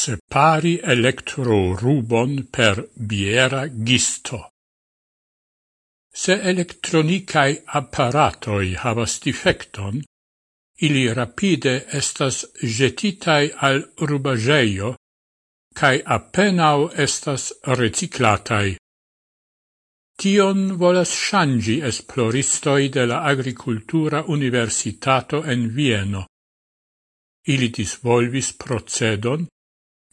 separi electrorubon per biera gisto. Se elektronicae apparatoi havas defecton, ili rapide estas jetitai al rubageio, cae appenao estas reciclatai. Tion volas shangi esploristoi de la Agricultura Universitato en Vieno. Ili disvolvis procedon,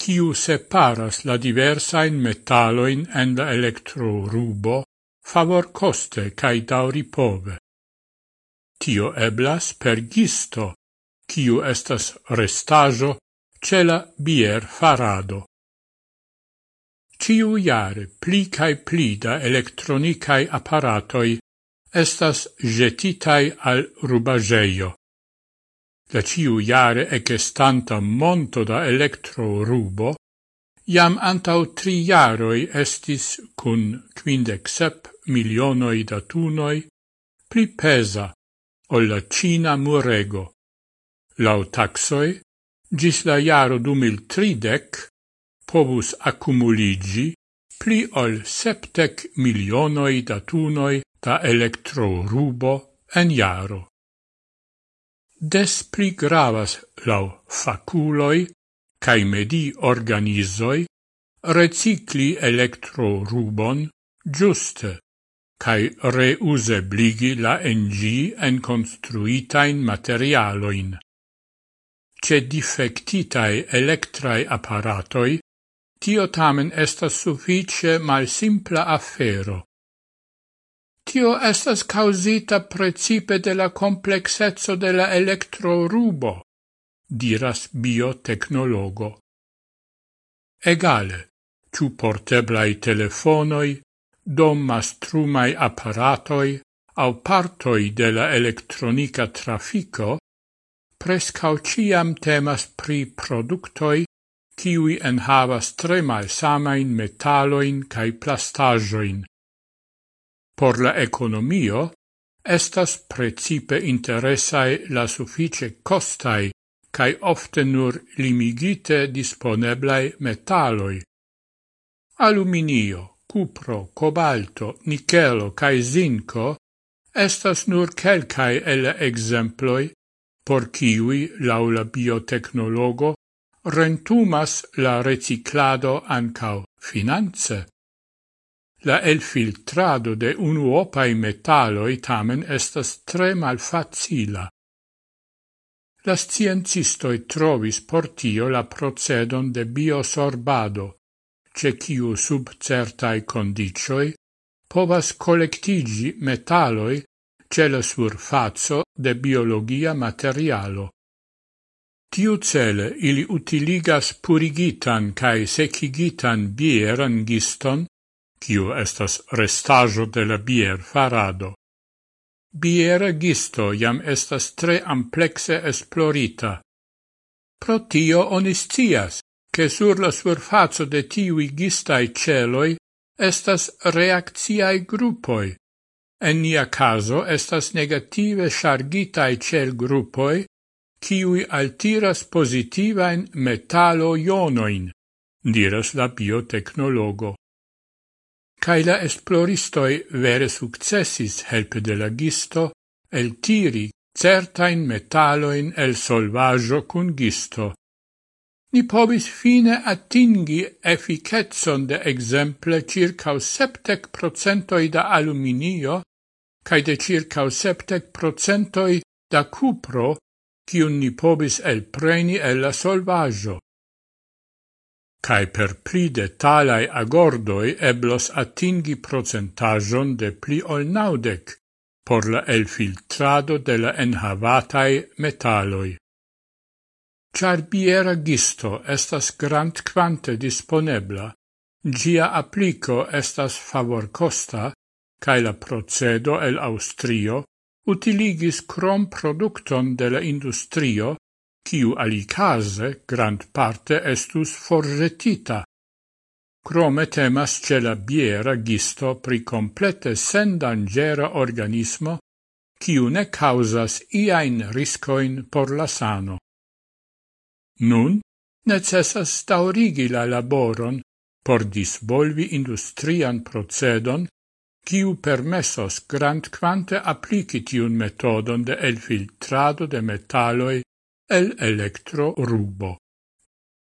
quiu separas la diversain metalloin en la electrorubo favor coste cae dauripove. Tio eblas per gisto, quiu estas restajo ce la bier farado. Ciu iare pli cae pli da elektronicae aparatoi estas jetitai al rubageio la ciu iare ecestanta monto da electro rubo, jam antau tri iaroi estis cun quindec sep milionoi da tunoi pli pesa ol la Cina murego. Lau taxoi, gis la iaro 2030 povus accumuligi pli ol septec milionoi da tunoi da electro rubo en iaro des pli gravas lau faculoi cae medi organizoi recicli electrorubon giuste cae reusebligi la engi en construitain materialoin. Ce defectitae electrae apparatoi, tio tamen estas suffice mal simpla affero. Tio estas causita precipe de la complexezzo de la electrorubo, diras biotecnologo. Egale, ciu porteblai telefonoi, dom mastrumai apparatoi, au partoi de la electronica trafico, prescau ciam temas pri productoi ciui en havas tre malsamain metaloin cae plastajoin, Por la economio estas precipe interesae la suffice costai cae ofte nur limigite disponeblai metaloi. Aluminio, cupro, cobalto, nichelo cae zinco estas nur quelcae ele exemploi por kiwi laula biotecnologo rentumas la reciclado ancao finance. La elfiltrado de unuopai metalloi tamen estas tre malfacila. La sciencistoi trovis portio la procedon de biosorbado, ce ciu sub certai condicioi povas collectigi metalloi ce la surfazzo de biologia materialo. Tiu cele ili utiligas purigitan cae secigitan bieran giston kiu estas restajo de la bierfarado. Biera gisto jam estas tre amplexe esplorita. Pro tio oniscias, che sur la surfaco de tiui gistai celoi estas reacciai gruppoi. En nia caso estas negative chargitai cel gruppoi, kiui altiras positivain metalo ionoin, diras la biotecnologo cae la esploristoi vere successis helpe de lagisto el tiri certain metalloin el solvaggio cun gisto. Ni povis fine attingi efficetson de exemple circa septec procentoi da aluminio, cae de circa septec procentoi da cupro, cium ni pobis el preni el la solvaggio cae per pli detalai agordoi eblos atingi procentajon de pli ol naudec por la elfiltrado de la enhavatai metalloi. Char biera gisto estas grand quante disponebla, gia applico estas favorcosta, cae la procedo el Austrio utiligis crom producton de la industrio quiu alicase grand parte estus forretita. Crome temas ce la biera gisto pri complete sen dangera organismo, quiu ne causas iain riscoin por la sano. Nun, necessas taurigi la laboron por disvolvi industrian procedon, quiu permessos grand quante applici iun metodon de elfiltrado de metalloi el electro rubo.